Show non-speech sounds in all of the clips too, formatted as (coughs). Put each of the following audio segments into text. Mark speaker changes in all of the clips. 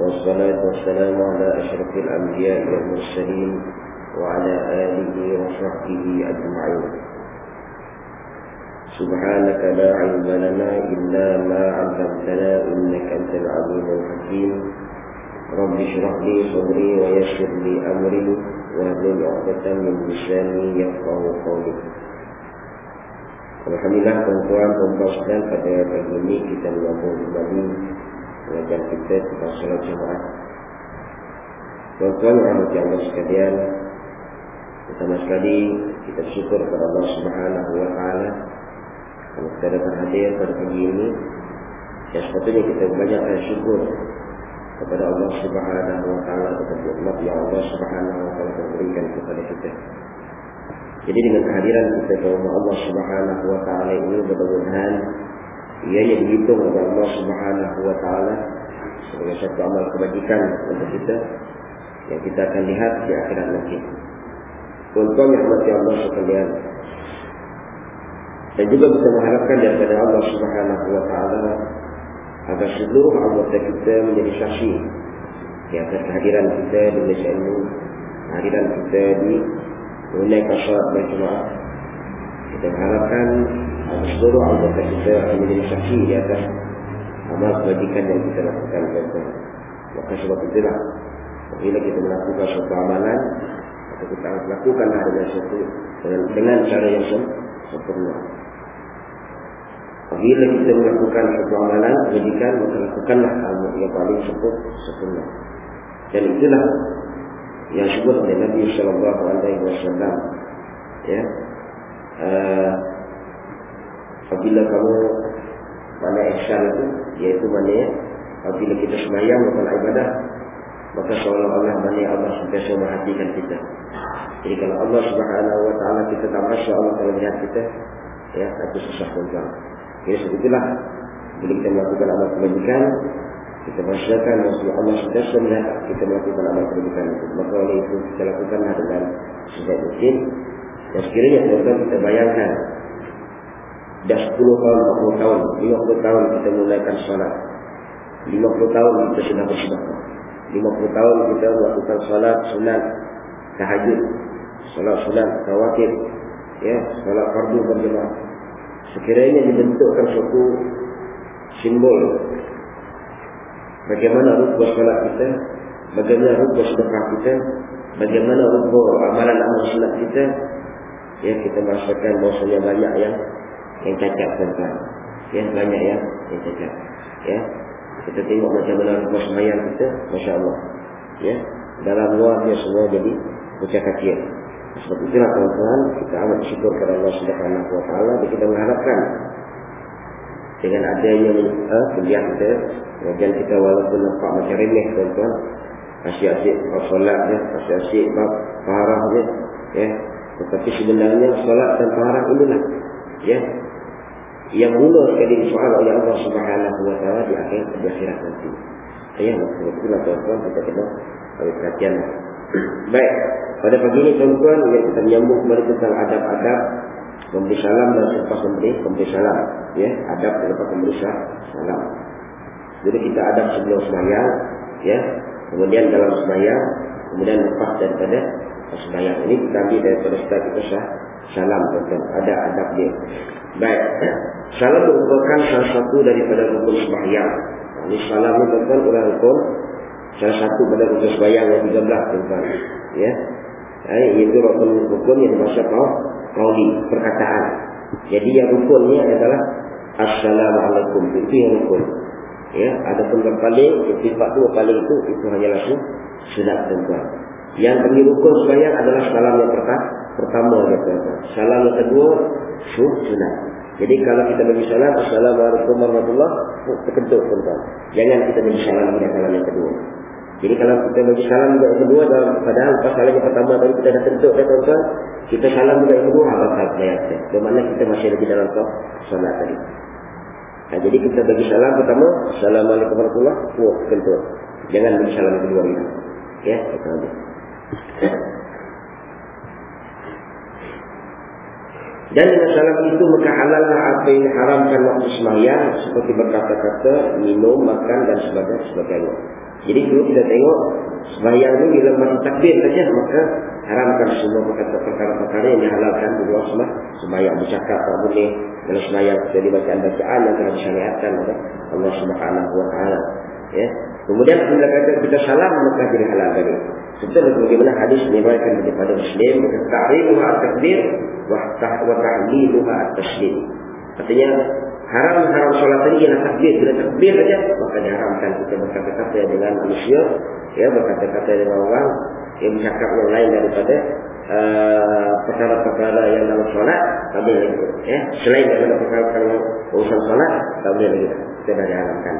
Speaker 1: والصلاة والسلام على أشرف الأنبياء والمرسلين وعلى آله وصحبه أجمعين. سبحانك لا علم لنا إلا ما علمتنا إنك أنت العليم الحكيم. رب اشرح لي صدري ويسر لي أمري واهلل عقدة من لساني يفقه قولي. Alhamdulillah tuan-tuan dan puan pada pagi ini kita menyambung kembali pengajian kita tentang solat Jumaat. Tuan-tuan yang rahmati Allah sekalian, pertama sekali kita bersyukur kepada Allah Subhanahu wa taala kerana kita dapat hadir pada pagi ini. Yang sepatutnya kita banyakkan syukur kepada Allah Subhanahu wa taala atas nikmat yang Allah Subhanahu wa taala berikan kepada kita. Jadi dengan kehadiran kita ke rumah Allah Subhanahu wa taala ini mudah-mudahan ia yang dihitung oleh Allah Subhanahu wa taala sebagai satu amal kebajikan untuk kita yang kita akan lihat di akhirat nanti. Tuan-tuan yang mati Allah sekalian. Dan juga kita mengharapkan daripada Allah Subhanahu wa taala agar seluruh anggota kita menjadi saksi di atas kehadiran kita di Malaysia ini, kehadiran kita di menunaikan sholat berjemaah. Kita mengharapkan seluruh anggota kita menjadi saksi di atas amal kebajikan yang kita lakukan. Maka sebab itulah, bila kita melakukan suatu amalan, atau kita lakukanlah dengan suatu dengan, dengan cara yang sempurna. Bila kita melakukan suatu amalan kebajikan, maka lakukanlah amal yang paling sempurna. Dan itulah yang disebut oleh Nabi Wasallam. Ya, uh, apabila kamu mana ihsan itu, yaitu mana apabila kita semayang melakukan ibadah, maka seolah-olah mana Allah sentiasa memperhatikan kita. Jadi kalau Allah Subhanahu Wa Taala kita tak masya Allah kalau melihat kita, ya itu susah tuan. Jadi sebetulnya bila kita melakukan amal kebajikan, kita merasakan Rasulullah Allah sudah melihat kita melakukan amal kebajikan itu. Maka oleh itu kita lakukanlah dengan sebaik mungkin. Dan sekiranya tuan-tuan kita bayangkan dah 10 tahun, 40 tahun, 50 tahun kita mulakan salat. 50 tahun kita sudah bersedekah. 50 tahun kita melakukan salat sunat tahajud, salat sunat tawatir, ya, salat fardu berjemaah. Sekiranya dibentukkan suatu simbol bagaimana rukun salat kita, bagaimana rukun sedekah kita, bagaimana rukun amalan-amalan sunat kita, ya kita merasakan bahawasanya banyak yang yang cacat tentang, ya banyak yang yang cacat, ya kita tengok macam mana rukun semayang kita, masya Allah, ya dalam luarnya semua jadi kecil. Sebab itulah tuan-tuan kita amat bersyukur kepada Allah Subhanahu Wa Taala dan kita mengharapkan dengan adanya uh, kuliah kita Kemudian kita walaupun nampak macam remeh tuan-tuan Asyik-asyik solat je Asyik-asyik paharah je ya. Tetapi sebenarnya solat dan paharah inilah ya. Yang mula sekali soal oleh Allah Subhanahu Wa Taala di akhir di akhirat nanti. Ya, itulah tuan-tuan kita kena ambil perhatian. (clears throat) Baik, pada pagi ini tuan-tuan yang kita menyambung kembali tentang adab-adab memberi salam dan selepas memberi memberi salam. Ya, adab selepas memberi salam. Jadi kita adab sebelum semayang, ya. Kemudian dalam semayang, kemudian lepas daripada semayang. Ini ambil daripada start kita sah, salam tuan Ada adab dia. Baik. (clears throat) Salam merupakan salah satu daripada rukun semayang. Ini salam ini tuan-tuan adalah rukun salah satu pada rukun semayang yang 13 tuan-tuan. Ya. Itu rukun rukun yang dimaksud kau kauli perkataan. Jadi yang rukunnya adalah Assalamualaikum. Itu yang rukun. Ya, ada pun yang paling sifat tu paling itu itu hanyalah sunat tuan-tuan. Yang kami rukun sembahyang adalah salam yang pertama, pertama ya tuan-tuan. Salam yang kedua sunat. Jadi kalau kita bagi salam assalamualaikum warahmatullahi terkentut tuan-tuan. Jangan kita bagi salam pada salam yang kedua. Jadi kalau kita bagi salam yang kedua dalam padahal pas salam yang pertama tadi kita dah tentuk dah tuan-tuan, kita salam juga yang kedua apa kita. Bagaimana kita masih lagi dalam solat tadi. Nah, jadi kita bagi salam pertama, Assalamualaikum warahmatullahi wabarakatuh. Kentut. Jangan bagi salam yang kedua ini. Ya, ambil. Dan salam itu maka halallah apa yang haramkan waktu semayang seperti berkata-kata, minum, makan dan sebagainya. Jadi dulu kita tengok semayang ini bila masih takbir saja maka haramkan semua perkara-perkara yang dihalalkan di luar semua semayang bercakap tak boleh dalam semayang kita dibacaan bacaan yang telah disyariatkan oleh Allah Subhanahu Wa Taala. Ya. Kemudian bila kata kita salam maka jadi halal tadi. Setelah bagaimana hadis diriwayatkan daripada Muslim ta'rifuha at-takbir wa tahliluha at-taslim. Artinya haram haram solat ini ialah takbir. Bila takbir saja maka diharamkan kita berkata-kata dengan manusia, ya berkata-kata dengan orang yang bercakap yang lain daripada uh, perkara-perkara uh, yang dalam solat tak boleh lagi. Ya. Selain daripada perkara-perkara urusan solat tak boleh lagi. Kita dah diharamkan.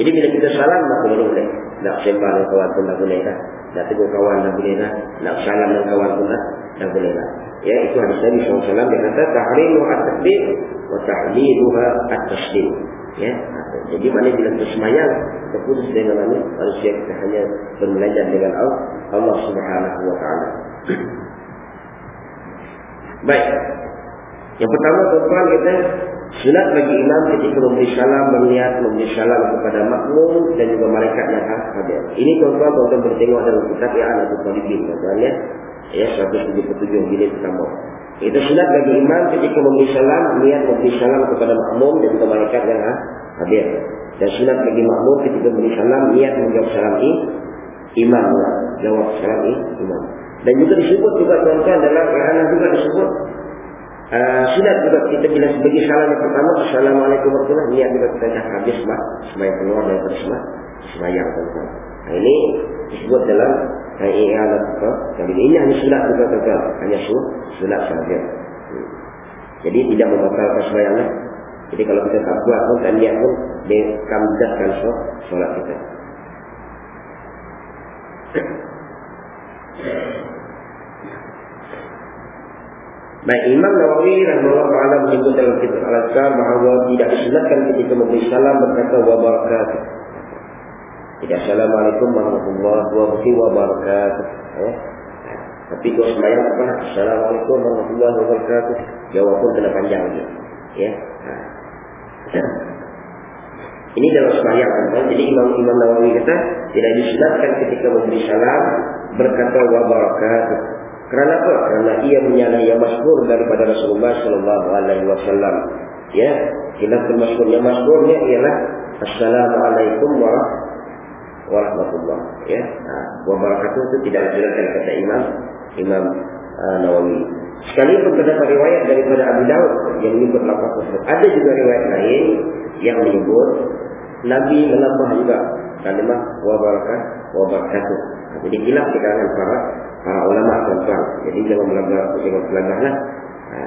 Speaker 1: Jadi bila kita salam maka boleh. Nak sembah dengan kawan pun dah boleh dah. Nak tegur kawan dah boleh dah. Nak salam dengan kawan pun dah, dah boleh dah. Ya, itu hadis Nabi SAW dia kata tahrimu at-takbir wa tahliluha at-taslim. Ya. Jadi mana bila kita semayang terputus dengan mana manusia kita hanya bermelajar dengan Allah Subhanahu wa taala. (clears throat) Baik. Yang pertama tuan-tuan kita Sunat bagi imam ketika memberi salam, melihat memberi salam kepada makmum dan juga malaikat yang hadir. Ini tuan-tuan tuan-tuan bertengok dalam kitab ya anak talibin tuan-tuan ya. Ya 177 jilid pertama. Itu sunat bagi imam ketika memberi salam, melihat memberi salam kepada makmum dan juga malaikat yang hadir. Dan sunat bagi makmum ketika memberi salam, niat menjawab salam ini imam jawab salam ini imam. Dan juga disebut juga tuan-tuan dalam kerana juga disebut Uh, sunat juga kita bila sebagai salam yang pertama Assalamualaikum warahmatullahi niat juga kita dah habis mak semayang keluar daripada semayang. Semayang tuan nah, ini disebut dalam i'alah kita ini hanya sunat juga tuan hanya sunat sunat sahaja. Hmm. jadi tidak membatalkan semayang lah. jadi kalau kita tak buat pun tak niat pun dia kamdahkan solat kita Baik Imam Nawawi rahimahullah taala menyebut dalam kitab Al-Azkar bahawa tidak disunatkan ketika memberi salam berkata wa barakatuh. Tidak assalamualaikum warahmatullahi wabarakatuh. Eh? Tapi kalau sembahyang apa? Assalamualaikum warahmatullahi wabarakatuh. Jawab pun kena panjang lagi. Ya. (clears throat) Ini dalam sembahyang kan. Jadi Imam Imam Nawawi kata tidak disunatkan ketika memberi salam berkata wa barakatuh. Kerana apa? Kerana ia menyalahi yang masyhur daripada Rasulullah sallallahu alaihi wasallam. Ya, khilaf masyhur yang masyhurnya ialah Assalamualaikum warahmatullahi ya. Ha, wa barakatuh itu tidak dijelaskan kata Imam Imam uh, Nawawi. Sekalipun terdapat riwayat daripada Abu Daud yang menyebut lafaz tersebut. Ada juga riwayat lain yang menyebut Nabi menambah juga kalimah wa barakatuh barakatuh. Jadi khilaf di kalangan para para ulama tuan-tuan. Jadi jangan melanggar, jangan melanggarlah. Ha.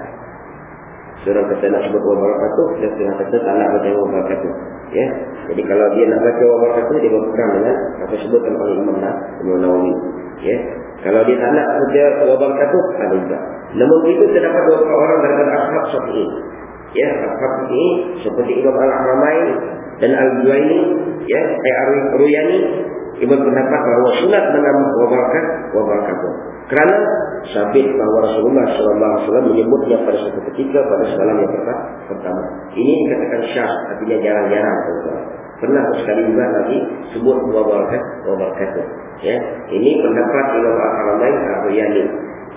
Speaker 1: Seorang kata nak sebut wa barakatuh, dia tengah kata tak nak baca wa barakatuh. Ya. Jadi kalau dia nak baca wa barakatuh, dia berpegang dengan apa sebut tentang Imam Nawawi. Ya. Kalau dia tak nak baca wa barakatuh, ada juga. Namun itu terdapat beberapa orang daripada ashab syafi'i. Ya, ashab syafi'i seperti Imam Al-Ahramai dan Al-Juwaini, ya, Al-Ruyani, Ibu pendapat bahawa sunat menambah wabarakat wabarakat. Kerana sabit bahawa Rasulullah SAW menyebutnya pada suatu ketika pada salam yang pertama. Ini dikatakan syah, artinya jarang-jarang. Pernah sekali juga lagi sebut wabarakat wabarakat. Ya, ini pendapat Imam Al-Haramain Al-Riyani.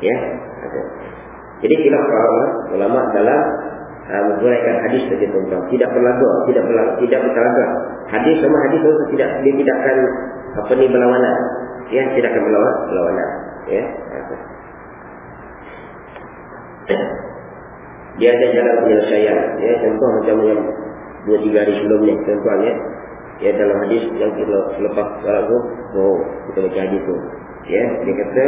Speaker 1: Ya, jadi kita para ulama dalam uh, menguraikan hadis saja tuan-tuan. Tidak berlagu, tidak berlagu, tidak berlagu. Hadis sama hadis itu tidak dia tidak akan apa ni berlawanan. Ya, tidak akan berlawan, berlawanan. Ya. Dia ada jalan penyelesaian. Ya, contoh macam yang dua tiga hari sebelumnya, tuan-tuan ya. Ya dalam hadis yang kita lepas salat tu, oh, kita baca hadis tu. Ya, dia kata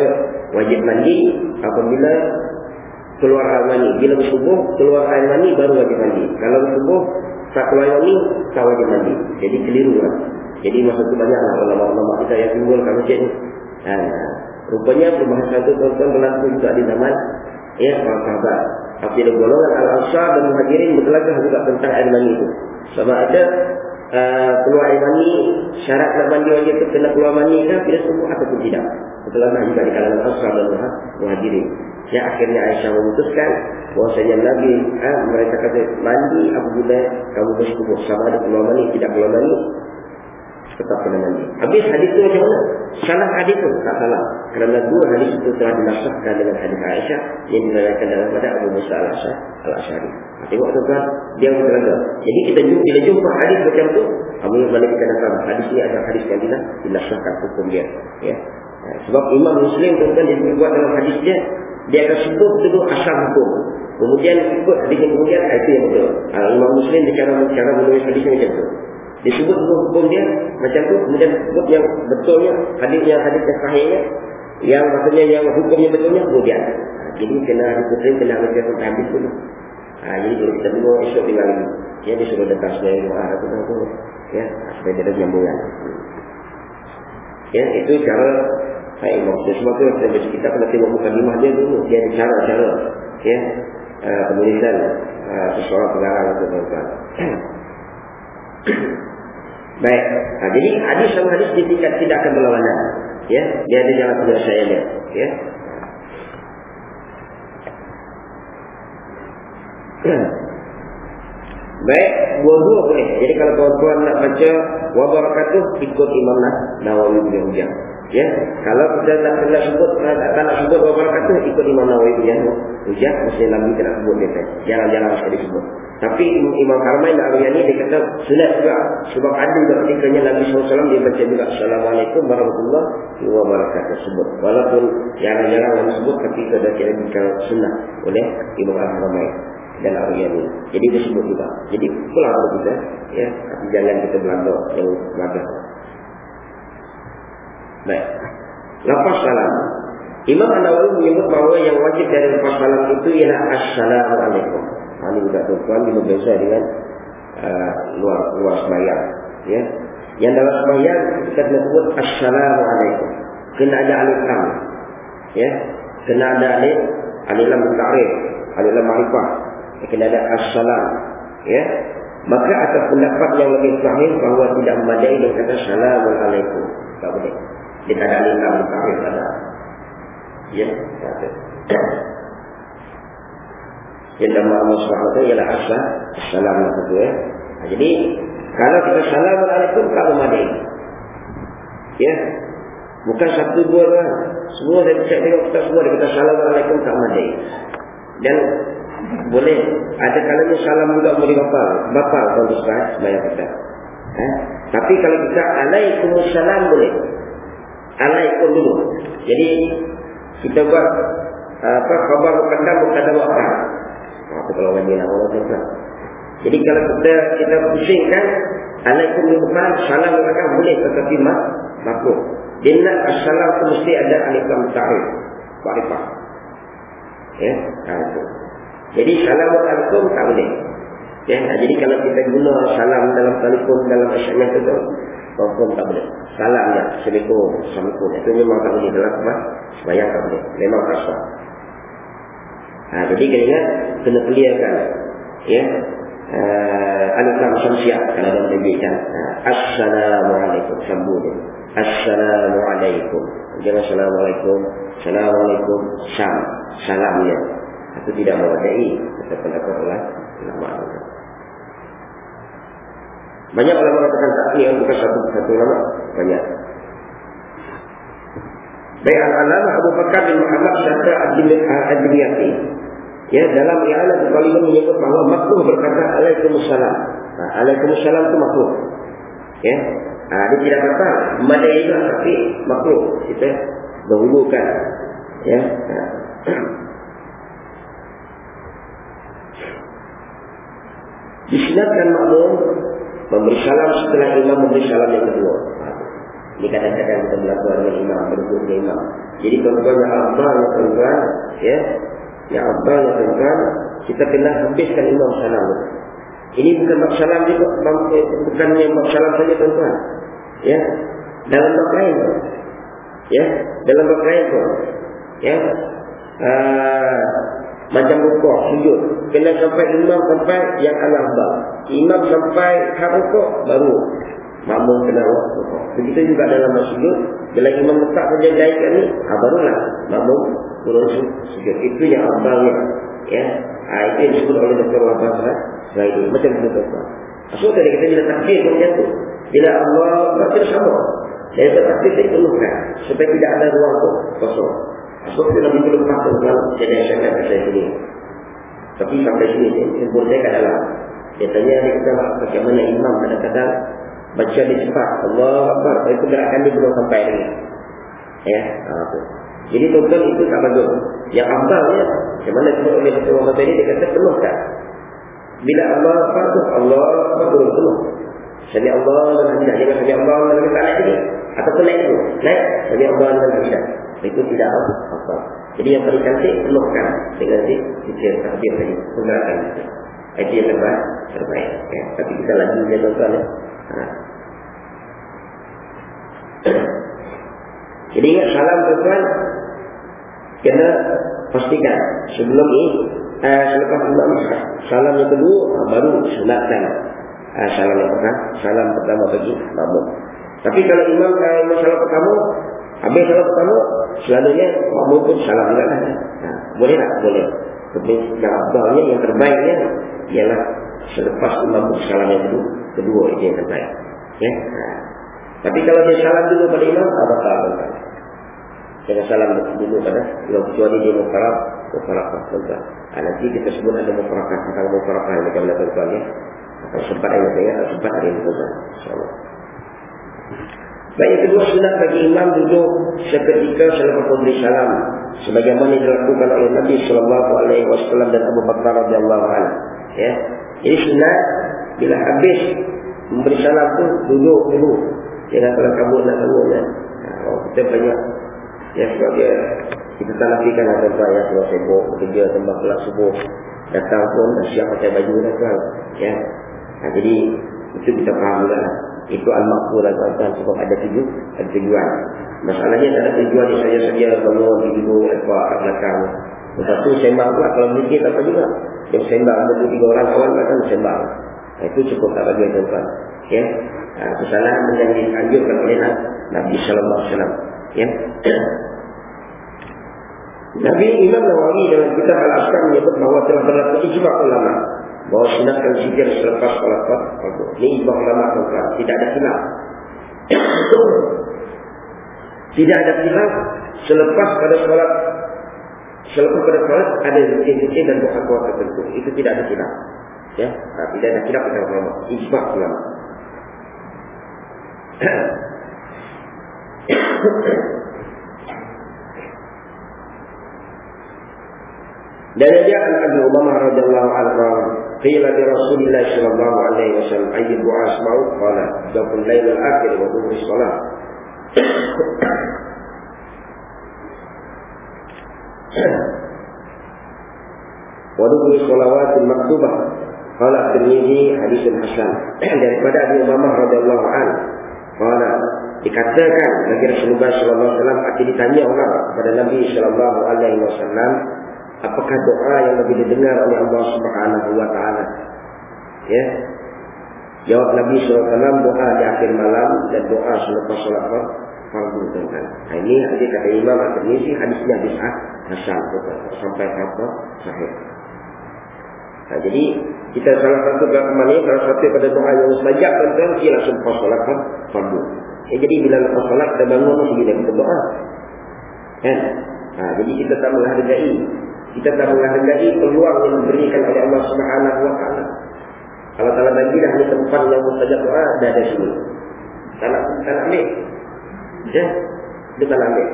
Speaker 1: wajib mandi apabila keluar air mani. Bila bersubuh, keluar air mani baru wajib mandi. Kalau bersubuh, tak keluar air mani, tak wajib mandi. Jadi keliru lah. Jadi masa itu banyaklah ulama-ulama kita yang timbul kat masjid ni. Ha, rupanya perbahasan itu tuan-tuan berlaku juga di zaman ya para sahabat. Ada golongan al-ansar dan muhajirin berkelagah juga tentang air mani itu. Sama ada uh, keluar air mani, syarat nak mandi wajib itu kena keluar mani kan? Tidak semua ataupun tidak. Berkelagah juga di kalangan ansar dan muhajirin. Ya akhirnya Aisyah memutuskan bahwasanya Nabi ha, mereka kata mandi apabila kamu bersyukur sama ada keluar mani tidak keluar mani tetap kena mandi. Habis hadis itu macam mana? Salah hadis itu tak salah. Kerana dua hadis itu telah dinasahkan dengan hadis Aisyah yang diriwayatkan dalam pada Abu Musa al-Asy'ari. Al Tengok tuan dia berkata. Jadi kita bila jumpa hadis macam tu, Abu Musa datang hadis ini adalah hadis yang tidak dinasahkan hukum dia. Ya. Sebab Imam Muslim tuan-tuan dia buat dalam hadis dia, dia akan sebut dulu asal hukum. Kemudian ikut hadis yang kemudian, itu yang betul. Uh, Imam Muslim cara, cara menulis hadis macam tu. Disebut hukum dia macam tu, kemudian sebut yang betulnya, hadis yang hadis yang sahihnya, yang maksudnya yang hukumnya betulnya, kemudian. Uh, jadi kena hadis kena baca habis dulu. Ha, jadi kalau kita tunggu esok tinggal lagi. Ya, dia suruh datang sebagai doa atau tu. Ya, supaya dia ada nyambungan. Ya, itu cara Baik, maksud sebab tu kita baca kitab kena tengok muka dia dulu. Dia ada cara-cara. Ya. Uh, penulisan uh, seseorang pengarang itu tuan-tuan. Baik. Ha, jadi hadis sama hadis dia tidak, tidak akan berlawanan. Ya. Dia ada jalan penyelesaiannya. Ya. (clears throat) Baik, dua-dua boleh. Jadi kalau tuan-tuan nak baca wabarakatuh ikut Imam Nawawi bin Hujjah. Ya, kalau kita tak nak sebut tak nak sebut beberapa kata ikut Imam Nawawi ya. Hujah mesti lagi tidak sebut dia. Jarang-jarang sekali sebut. Tapi Imam Karmai nak Yani dia kata sunat juga sebab ada juga ketikanya Nabi SAW dia baca juga Assalamualaikum warahmatullahi wabarakatuh sebut. Walaupun jarang-jarang orang sebut kita dah kira bicara sunnah oleh Imam Karmai dan Abu Yani. Jadi dia sebut juga. Jadi pulang kita ya, tapi jangan kita belanda yang belanda. Baik. Lepas salam. Imam An-Nawawi menyebut bahawa yang wajib dari lepas salam itu ialah Assalamualaikum. Ha, ini juga tuan-tuan di berbeza dengan uh, luar luar sembahyang. Ya. Yang dalam sembahyang kita kena sebut Assalamualaikum. Kena ada alif lam. Ya. Kena ada alif alif lam ta'rif, alif lam ma'rifah. Kena ada assalam. Ya. Maka atas pendapat yang lebih sahih bahawa tidak memadai dengan kata Assalamualaikum. Tak boleh. Kita ada lima mutawif ada. Ya. Yang nama Allah SWT ialah asal. Assalamualaikum. Ya. Jadi, kalau kita Assalamualaikum, tak memadai. Ya. Bukan satu dua orang. Semua saya cek tengok kita semua. Dia kata Assalamualaikum, tak memadai. Dan boleh ada kalanya salam juga boleh bapak bapak kalau ustaz bayar kita eh? tapi kalau kita alaikumussalam boleh alaikum dulu. Jadi kita buat apa khabar mukaddam mukaddam akhir. Apa kalau orang bilang Allah Taala. Jadi kalau kita kita pusingkan alaikum bukan salam mereka boleh tetapi mak makruh. Dia assalam itu mesti ada alaikum ta'rif. Ma'rifah. Ya, itu. Jadi salam alaikum tak boleh. Ya, jadi kalau kita guna salam dalam telefon dalam SMS itu Confirm tak boleh. Salam dia. Assalamualaikum. Assalamualaikum. Itu memang tak boleh. Dalam apa? Sebayang tak boleh. Memang kasar. Ha, jadi kena ingat. Kena clearkan. Ya. Uh, Al-Islam Syamsiah. Kalau ada menunjukkan. Ha, Assalamualaikum. Sambut dia. Assalamualaikum. Jangan Assalamualaikum. Assalamualaikum. Sam. Salamnya. Itu tidak mewajai. Kata pendapat Allah. Nama banyak ulama mengatakan tak ini bukan satu satu ulama. Banyak. Baik al-alama Abu Bakar bin Muhammad Syahra Ad-Dimiyati Ya, dalam ialah sekali menyebut bahawa makruh berkata Alaikumussalam. Nah, Alaikumussalam itu makruh. Ya. Nah, dia tidak kata madai juga tapi makruh. Kita dahulukan. Ya. Nah. Disinatkan maklum Memberi salam setelah imam memberi salam yang kedua. Ini kadang-kadang kita berlaku dengan imam, dengan imam. Jadi tuan-tuan yang abang yang tuan-tuan, ya, yang abang yang tuan-tuan, kita kena habiskan imam salam. Ini bukan bab salam juga, bukan yang bab salam saja tuan-tuan. Ya. Dalam bab lain Ya. Dalam bab lain Ya. Uh, macam rukuk, sujud. Kena sampai imam sampai yang alam bab. Imam sampai hak rukuk baru makmum kena rukuk. Begitu juga dalam sujud. Bila imam letak saja jahit ni, ha, barulah makmum turun sujud. Itu yang abalnya. Ya. Ha, itu yang disebut oleh Dr. Wabah Selain Macam itu tuan So tadi kita bila takbir pun macam tu. Bila Allah berarti sama. Dan itu takbir saya penuhkan. Supaya tidak ada ruang tu So kita lebih belum patut kalau jadi asyarakat saya sini. Tapi sampai sini, simpul saya kat dalam. Dia tanya dia kata bagaimana imam kadang-kadang baca di cepat. Allah Akbar. Itu gerakan dia belum sampai lagi. Ya. Ha, Jadi tuan itu tak bagus. Yang ambalnya, macam mana sebut oleh Rasulullah tadi, dia kata penuhkan. Bila Allah patuh, Allah patuh penuh. Sami Allah dan Hamidah. Jangan Sami Allah dan kita naik lagi. Ataupun naik itu. Naik. Sami Allah dan Hamidah. Itu tidak apa. Jadi yang paling cantik, penuhkan. Dengan si sikir takbir tadi. Penggerakan. Itu yang terbaik. terbaik. Ya. Tapi kita lagi dia tuan-tuan. Ya. Ha. Jadi ingat salam tuan-tuan. Kena pastikan. Sebelum ini uh, selepas imam salam yang kedua uh, baru sunatkan uh, salam yang pertama salam pertama bagi makmum tapi kalau imam uh, imam salam pertama habis salam pertama selalunya makmum pun salam juga lah uh, boleh tak? boleh. Tapi yang abdalnya yang terbaiknya ialah selepas imam salam yang kedua kedua itu yang terbaik. Ya? uh, tapi kalau dia salam dulu pada imam apa tak? Jangan salam dulu pada Kalau kecuali dia mufarab Mufarakah tuan-tuan ha, Nanti kita sebut ada mufarakah Tentang mufarakah yang macam mana tuan-tuan ya Atau sempat yang saya Atau sempat ini tuan-tuan InsyaAllah Baik yang kedua sunat bagi imam duduk seketika selepas memberi salam sebagaimana dilakukan oleh Nabi sallallahu alaihi wasallam dan Abu Bakar radhiyallahu anhu ya. Jadi sunat bila habis memberi salam tu duduk dulu. Jangan kalau kamu nak tunggu ya. Ha, kita banyak Ya sebab dia kita tak nafikan lah tuan ya kalau sibuk bekerja sembah kelas subuh datang pun siap pakai baju dah tuan. Ya. Nah, jadi itu kita faham lah. Itu al-maqbul lah tuan sebab ada tuju, ada tujuan. Masalahnya ada tujuan yang saja saja bangun tidur lepas belakang. Lepas tu sembang pula kalau tak apa juga. Yang sembang ada tiga orang kawan kan sembang. Nah, itu cukup tak bagi tuan-tuan. Ya. Nah, kesalahan yang dianjurkan oleh Nabi sallallahu alaihi wasallam. Ya. Nabi Imam Nawawi dalam kitab Al-Askar menyebut bahawa telah berlaku ijma' ulama bahawa sunatkan zikir selepas salat fardu. Ini ijma' ulama tuan tidak ada khilaf. (coughs) tidak ada khilaf selepas pada salat selepas pada salat ada zikir-zikir dan doa-doa tertentu. Itu tidak ada khilaf. Ya, nah, tidak ada khilaf pada ulama. Ijma' ulama. (coughs) Dan dia akan Abu Umamah radhiyallahu anhu qila li Rasulillah sallallahu alaihi wasallam ayy du'a asma'u? Qala daqul lail al-akhir wa dhuhr salat wa dhuhr salawat al-maktubah qala Tirmizi hadis hasan. Daripada Abu Umamah radhiyallahu anhu qala dikatakan bagi Rasulullah sallallahu alaihi wasallam akan ditanya orang kepada Nabi sallallahu alaihi wasallam apakah doa yang lebih didengar oleh Allah Subhanahu wa taala ya jawab Nabi sallallahu alaihi wasallam doa di akhir malam dan doa selepas salat fardu tuan ha, ini hadis kata Imam At-Tirmizi hadisnya hadis hasan sampai apa sahih Ha, jadi kita salah satu ini salah satu pada doa yang mustajab tuan-tuan ialah selepas solat fardu. Ya, jadi bila lepas solat kita bangun mesti kita berdoa. Kan? Ha, jadi kita tak menghargai kita tak menghargai peluang yang diberikan oleh Allah Subhanahu wa taala. Kalau telah bagi dah ni tempat yang mustajab doa dah ada sini. Tak nak ambil. Ya. Nak ambil.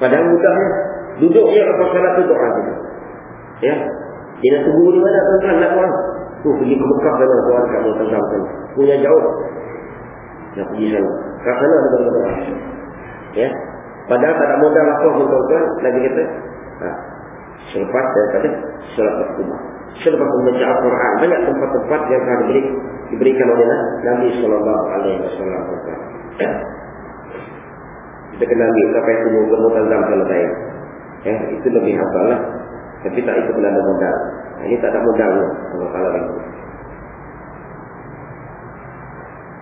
Speaker 1: Padahal mudahnya duduk je lepas solat tu doa gitu. Ya. Dia tunggu di mana tuan-tuan nak orang. Tu pergi ke Mekah dengan tuan kamu tentang Punya jauh. Nak pergi sana. Kat sana ada berdoa. Ya. Padahal tak ada modal apa pun tuan-tuan. Nabi kata. Ha. Selepas daripada sholat berkumah. selepas membaca Al-Quran banyak tempat-tempat yang telah diberi, diberikan oleh Nabi Sallallahu Alaihi Wasallam. Kita kena ambil sampai semua bermutazam kalau saya. Eh, itu lebih hafal lah. Tapi tak itu pun ada modal. Ini tak ada modal kalau kalau itu.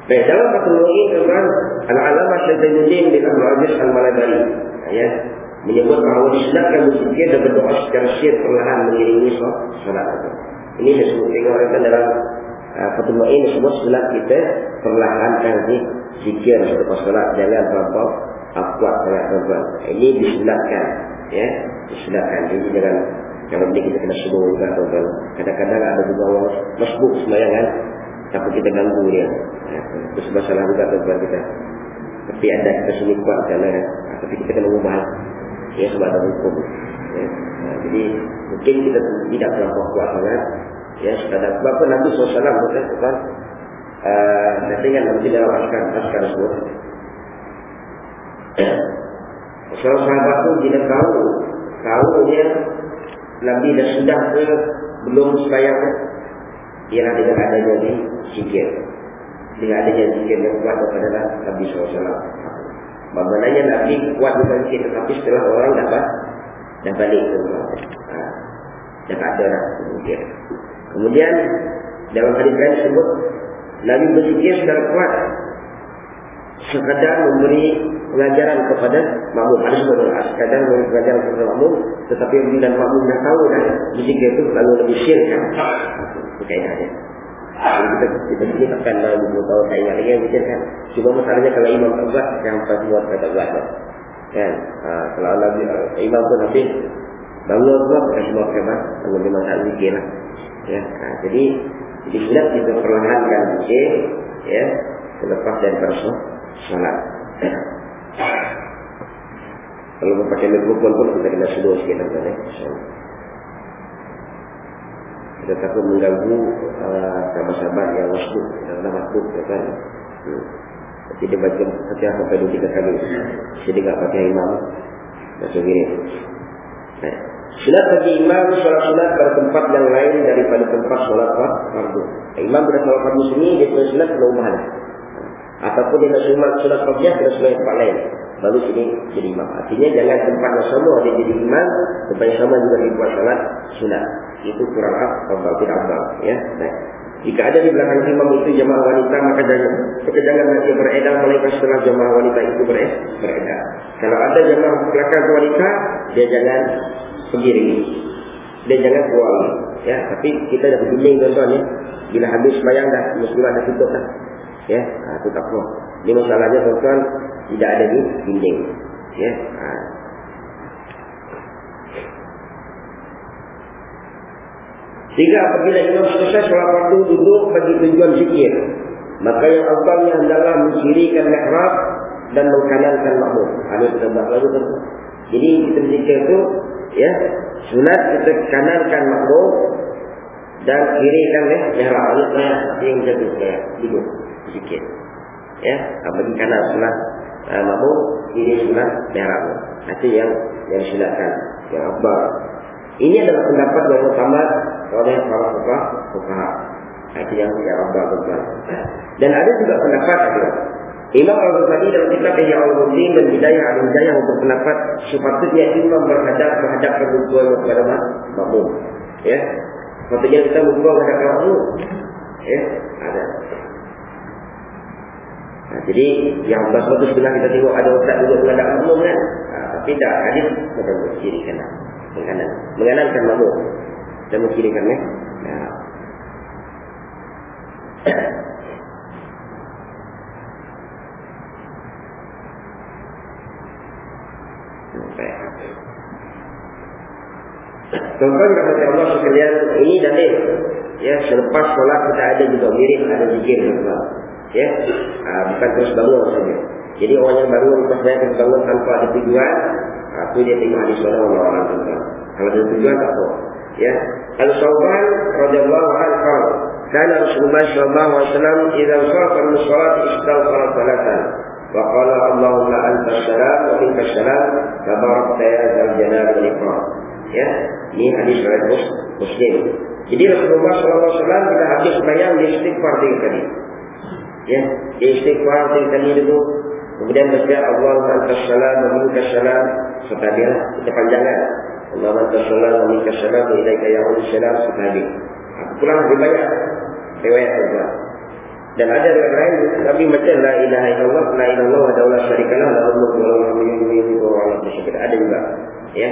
Speaker 1: Baik, dalam lagi tuan Al-Alamah Syaidanuddin bin Abdul Aziz Al-Malabari ya, menyebut bahawa disunatkan berfikir dan berdoa secara syir perlahan mengiringi solat Ini saya sebut tengok dalam uh, Fatul Ma'in sebut solat kita perlahankan ni zikir selepas solat jangan berapa kuat sangat tuan Ini disunatkan ya, disunatkan jadi jangan kalau ini kita kena suruh juga Kadang-kadang ada juga orang masbuk semayang Tapi kita ganggu dia. Ya, Itu sebab salah juga tuan kita. Tapi ada kita sini kuat sana ya. Tapi kita kena ubah. Ya sebab ada hukum. Ya. Nah, jadi mungkin kita tidak terlalu kuat sangat. Ya sekadar Sebab apa? Nabi SAW Bukan tuan? Uh, Saya ingat Nabi dalam askar Askar semua Seorang sahabat tu bila tahu Tahu dia Nabi dah sudah ke belum sembahyang ialah dengan adanya ni sikit. Dengan adanya sikit yang kuat kepada Nabi SAW Bagaimana Nabi kuat dengan sikit tetapi setelah orang dapat dah balik ke rumah. Ha. tak ada dah kemudian. Kemudian dalam hadis lain sebut Nabi bersikir secara kuat sekadar memberi pengajaran kepada makmum. Ada sebut sekadar memberi pengajaran kepada makmum. Tetapi bila makmum dah tahu dan berzikir itu lalu lebih syirkan. Itu kaedahnya. Kita kita sini takkan mahu dua tahun tak ingat lagi yang kan. Cuma masalahnya kalau imam tak buat, yang pasti buat tak buat. Kan? Ha, kalau Nabi, imam pun habis, bangun pun bukan semua kemah. Bangun memang tak zikir lah. Ya, ha, jadi, jadi silap kita perlahankan zikir. Ya, selepas daripada solat. Kalau mau pakai mikrofon pun kita kena slow sikit tuan eh. Kita takut mengganggu uh, sahabat-sahabat yang masuk dalam masuk kan. Hmm. Jadi dia baca Fatihah sampai dua tiga kali. Jadi dia tak pakai imam. Macam ini. Eh. Sunat bagi imam solat sunat pada tempat yang lain daripada tempat solat fardu. Imam pada solat fardu sini dia punya sunat kena ubah Ataupun dia nak sunat sunat qabliyah kena sunat tempat lain. Baru sini jadi imam. Artinya jangan tempat yang sama dia jadi imam, tempat yang sama juga dibuat salat sunat. Itu kurang apa tidak apa ya. Baik. Jika ada di belakang imam itu jemaah wanita maka jangan jangan masih beredar melainkan setelah jemaah wanita itu beredar. Kalau ada jemaah belakang wanita dia jangan lagi. Dia jangan keluar Ya, tapi kita dah berbimbing tuan-tuan ya. Bila habis bayang dah, muslimah dah tutup dah. Ya, ha, itu tak apa. Ini masalahnya tuan-tuan tidak ada di dinding. Ya. Ha. Sehingga apabila imam selesai sholat waktu duduk bagi tujuan zikir. Maka yang awalnya adalah mencirikan mihrab dan mengkanalkan makmum. Ada kita buat lalu tentu. Jadi kita zikir itu ya, sunat kita kanalkan makmum dan kirikan eh, mihrab. Ini saya yang jadi saya duduk zikir. Ya, bagi kanan sunat uh, makmum ini sunat mihrab. Itu yang yang silakan yang abad. Ini adalah pendapat yang utama oleh para fuqaha. Fuqaha. Itu yang yang abad betul. Dan ada juga pendapat ada. Imam Al-Ghazali dalam kitab Ihya Al-Muslim dan Hidayah Al-Hidayah untuk pendapat sepatutnya imam berhadap berhadap kebutuhan kepada makmum. Ya. Sepatutnya kita berdoa kepada makmum. Ya, ada. Ha, jadi yang bagus itu sebenarnya kita tengok ada ustaz juga mengadap makmum kan. Ha, tapi tak hadis kita berkirikan lah. Menganan. Menganankan makmum. Kita berkirikan eh. Ya. (coughs) Tuan-tuan kata Allah sekalian ini dalil. Ya, selepas solat kita ada juga mirip ada zikir ya ha, bukan terus bangun saja jadi orang yang bangun lepas saya terus bangun tanpa ada tujuan itu dia tengok hadis mana orang orang tuan kalau ada tujuan tak apa. Ya al sauban radhiyallahu anhu kana rasulullah sallallahu alaihi wasallam idza sharafa min salat istaghfara salatan. Wa qala allahumma anta salam wa minka salam tabarakta ya zal jalali wal ikram ya ini hadis riwayat muslim Jadi Rasulullah SAW bila habis sembahyang dia istighfar tiga kali. Ya, dia istighfar tiga kali dulu. Kemudian baca Allah antas salam wa minkas salam serta dia kita panjangkan. Allah antas salam wa minkas salam wa ilaika ya'udhu salam serta dia. Pulang lebih banyak riwayat juga. Dan ada riwayat lain Nabi macam la ilaha illallah la ilaha illallah wa daulah syarikalah la Allah wa la ilaha illallah ada juga. Ya.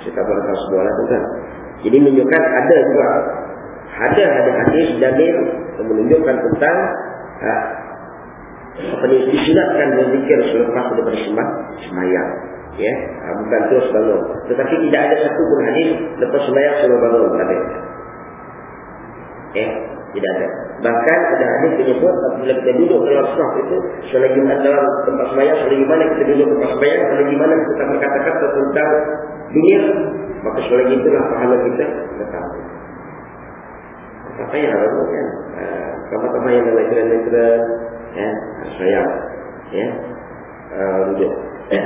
Speaker 1: Kita berkata sebuah lah tuan. Jadi menunjukkan ada juga. Ada ada hadis dalil yang menunjukkan tentang ha, apa ni disunatkan berzikir selepas daripada sembah sembahyang. Ya? Ha, bukan terus bangun. Tetapi tidak ada satu pun hadis lepas sembahyang suruh bangun tak ada. Ya? Tidak ada. Bahkan ada hadis menyebut apabila kita duduk dalam sah itu selagi mana dalam tempat sembahyang selagi mana kita duduk tempat sembahyang selagi mana kita berkata-kata tentang dunia maka selagi itulah pahala kita tetap apa yang harus kan sama-sama yang dalam negara ya sayang ya uh, duduk ya.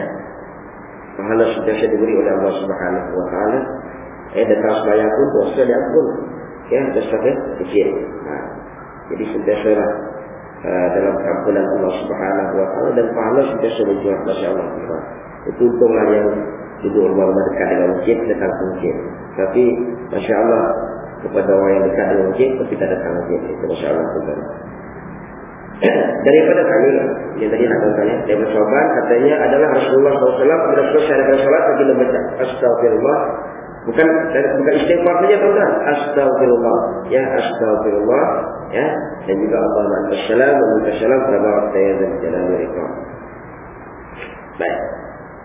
Speaker 1: pahala sudah saya diberi oleh Allah Subhanahu Wa Taala. Eh datang sembahyang pun dosa dia pun. Ya dosa dia kecil. Nah, jadi sentiasa lah uh, dalam ampunan Allah Subhanahu Wa Taala dan pahala sentiasa berjuang masya Allah. Itu untunglah yang duduk rumah-rumah dekat dengan masjid datang ke masjid tapi masya Allah kepada orang yang dekat dengan masjid tapi tak datang masjid itu masya Allah tuan (clears throat) daripada kami yang tadi nak tanya daripada sahabat katanya adalah Rasulullah SAW pada selesai daripada salat lagi membaca Astagfirullah bukan bukan istighfar saja tuan Astagfirullah ya Astagfirullah ya dan juga Allah Maha Salam wa Maha Salam dan jalan mereka. Baik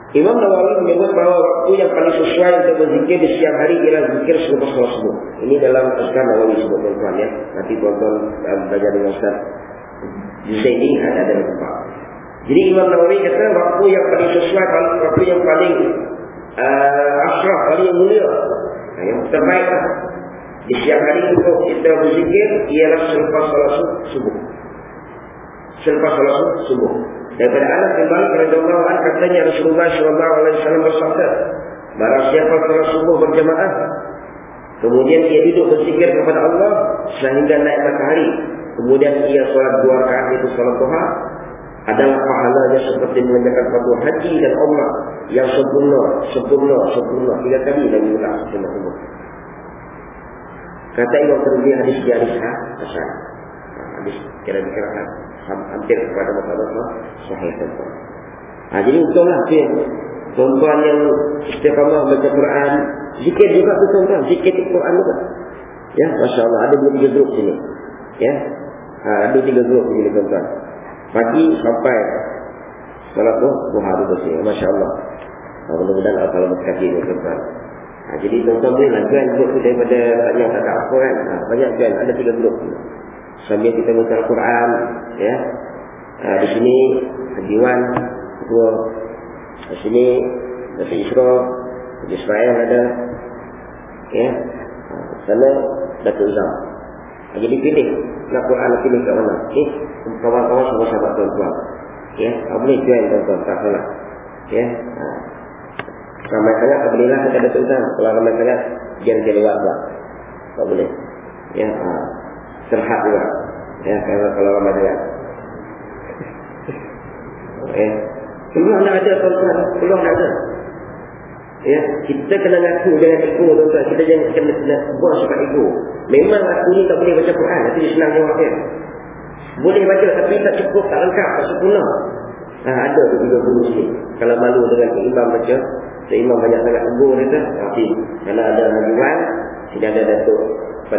Speaker 1: Imam Nawawi menyebut bahawa waktu yang paling sesuai untuk berzikir di siang hari ialah zikir selepas salat subuh. Ini dalam Azkar Nawawi sebut tuan-tuan ya. Nanti tuan-tuan belajar dengan Ustaz ini ada dalam tempat. Jadi Imam Nawawi kata waktu yang paling sesuai, waktu yang paling uh, asraf, paling mulia. Nah, yang terbaik lah. Di siang hari untuk kita berzikir ialah selepas salat subuh. Selepas salat subuh. Daripada anak Malik radhiyallahu anhu katanya Rasulullah wasallam bersabda, barang siapa salat subuh berjamaah kemudian ia duduk berzikir kepada Allah sehingga naik matahari Kemudian ia solat dua rakaat itu solat duha adalah pahalanya seperti mengerjakan satu haji dan umrah yang sempurna, sempurna, sempurna. Tiga kali lagi ulang sempurna. Kata Imam Tirmidzi hadis di hadis ha, asal. Hadis kira-kira kan hampir kepada masalah sahih tuan. Ha, jadi tu yang tuan-tuan yang istiqamah baca Quran, zikir juga tu tuan-tuan, zikir Quran juga. Ya, Masya Allah, ada dua tiga grup sini. Ya, Ha, ada tiga grup begini tuan-tuan. Pagi sampai salat tu duha tu bersih. Masya Allah. Ha, mudah-mudahan Allah Ta'ala berkati ni tuan-tuan. Ha, jadi tuan-tuan boleh join grup tu daripada tanya tak ada apa kan. Ha, banyak join. Ada tiga grup. Sambil kita baca Al-Quran. Ya. Ha, di sini Hajiwan. Dua. Di sini Datuk Isra. Di Israel ada. Ya. Ha, sana Datuk Zam. Ha, jadi pilih nak Quran pilih kat mana? Eh, kawan-kawan semua sahabat tuan-tuan. Ya, tak boleh join tuan-tuan, tak salah. Ya. Ha. Ramai sangat tak boleh lah kita tuan Kalau ramai sangat nak lewat pula. Tak boleh. Ya, ha. Serhat juga. Ya, kalau kalau ramai sangat. Ya. Peluang nak ada tuan-tuan, peluang nak ada. Ya, kita kena ngaku dengan ego tuan-tuan. Kita jangan kena, kena buat sebab ego. Memang aku ni tak boleh baca Quran. Nanti dia senang jawab dia. Boleh baca tapi tak cukup, tak lengkap, tak sempurna. Ha, ada tu juga guru sini. Kalau malu dengan imam baca, imam banyak sangat ego dia Tapi kalau ada hajiwan, sini ada Datuk apa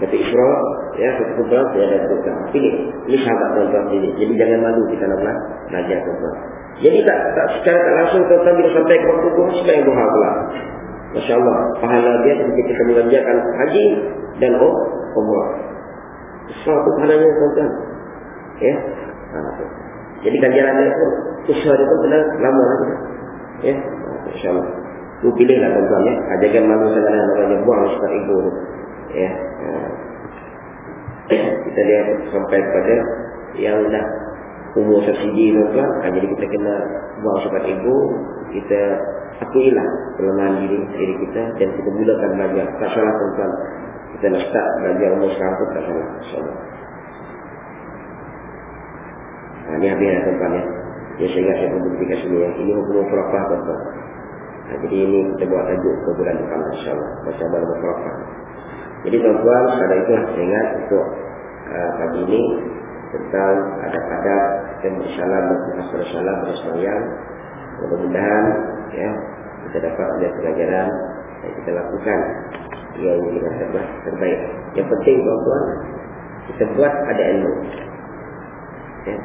Speaker 1: Datuk Isra, ya, satu kumpulan, dia ada Datuk Pilih. Ini sahabat tuan-tuan sini. Jadi jangan malu kita nak belajar tuan-tuan. Jadi tak, tak secara tak langsung tuan-tuan bila sampai ke waktu duha, sudah yang pula. Masya Allah, pahala dia ketika kita mengerjakan haji dan oh, umrah. Besar tu pahalanya tuan-tuan. Ya. Ha, Jadi ganjaran dia pun, usaha dia pun benar lama lagi. Ya. Masya Allah. Tu pilihlah tuan-tuan ya. Ha, jangan malu sangat nak bagi buang sebab ibu tu. Ya. Kita lihat sampai kepada yang dah umur subsidi tuan ha, jadi kita kena buang sifat ego kita akuilah kelemahan diri diri kita dan kita mulakan belajar. Tak salah tuan kita nak start belajar umur sekarang pun tak salah. insyaAllah. Ha, ini habis lah tuan ya. Ya sehingga saya pun buktikan sini ya. ini hukum furafah tuan ha, jadi ini kita buat tajuk ke bulan depan insyaAllah. Baca baru furafah jadi tuan-tuan pada itu ingat untuk uh, pagi ini tentang adab-adab dan bersalam dan bersalam bersalam mudah-mudahan ya kita dapat melihat pelajaran yang kita lakukan yang dengan terbaik, terbaik. yang penting tuan-tuan kita buat ada ilmu ya.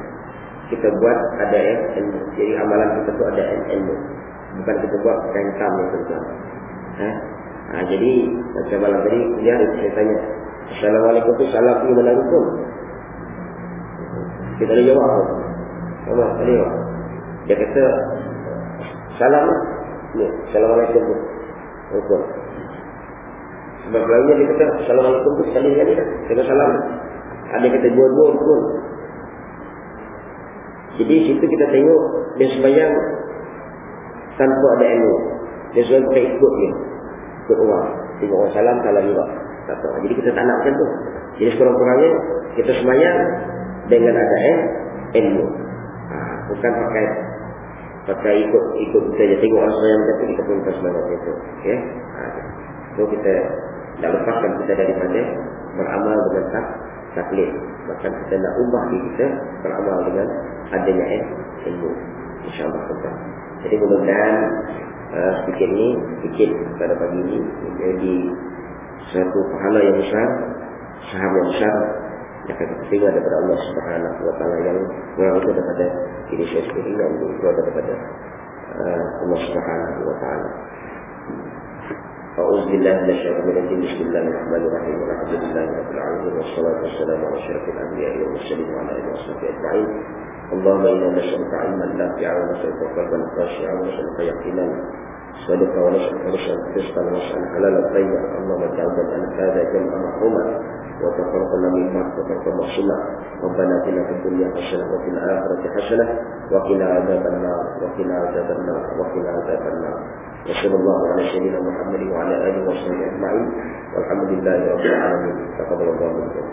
Speaker 1: kita buat ada ilmu jadi amalan kita tu ada ilmu bukan kita buat kain tam yang tuan ya. Ha, jadi macam malam tadi dia saya tanya Assalamualaikum tu salam pergi mana rukun kita ada jawab apa? Tadi apa? Dia kata Salam ya, Assalamualaikum Rukun Sebab lainnya dia kata Assalamualaikum tu sekali sekali dah kata salam. Ada kata dua-dua rukun Jadi situ kita tengok Dia sebayang Tanpa ada ilmu. Dia sebayang kita ikut dia Ikut orang Tengok orang salam salam juga tahu. Jadi kita tak nak macam tu Jadi sekurang-kurangnya Kita semayang dengan ada eh, ilmu. Ha, bukan pakai pakai ikut ikut kita je tengok orang yang tapi kita pun tak semangat itu. Okay? Ha, so kita nak lepaskan kita daripada beramal dengan tak taklid. Bahkan kita nak ubah diri kita beramal dengan adanya eh, ilmu. InsyaAllah. Jadi mudah-mudahan sedikit ni, sedikit pada pagi ini menjadi satu pahala yang besar, saham yang besar yang akan terima daripada Allah Subhanahu wa taala yang itu daripada diri saya sendiri dan itu daripada uh, Allah Subhanahu wa taala. أعوذ بالله من الشيطان الرجيم. بسم الله الرحمن الرحيم. الحمد لله رب العالمين والصلاة والسلام على أشرف الأنبياء والمرسلين وعلى آله وصحبه أجمعين. اللهم إنا نسألك علما نافعا ونسألك قلبا خاشعا ونسألك يقينا صدق ونسألك رشدا رزقا ونسألك حلالا طيبا. اللهم اجعلنا أن هذا جمع مرحوما وتفرقنا مما تفرق محسنا ربنا اتنا في الدنيا حسنة وفي الآخرة حسنة. وقنا عذاب النار. وقنا عذاب النار. وقنا عذاب النار. وصلى الله على سيدنا محمد وعلى آله وصحبه أجمعين. والحمد لله رب العالمين. تقبل الله منكم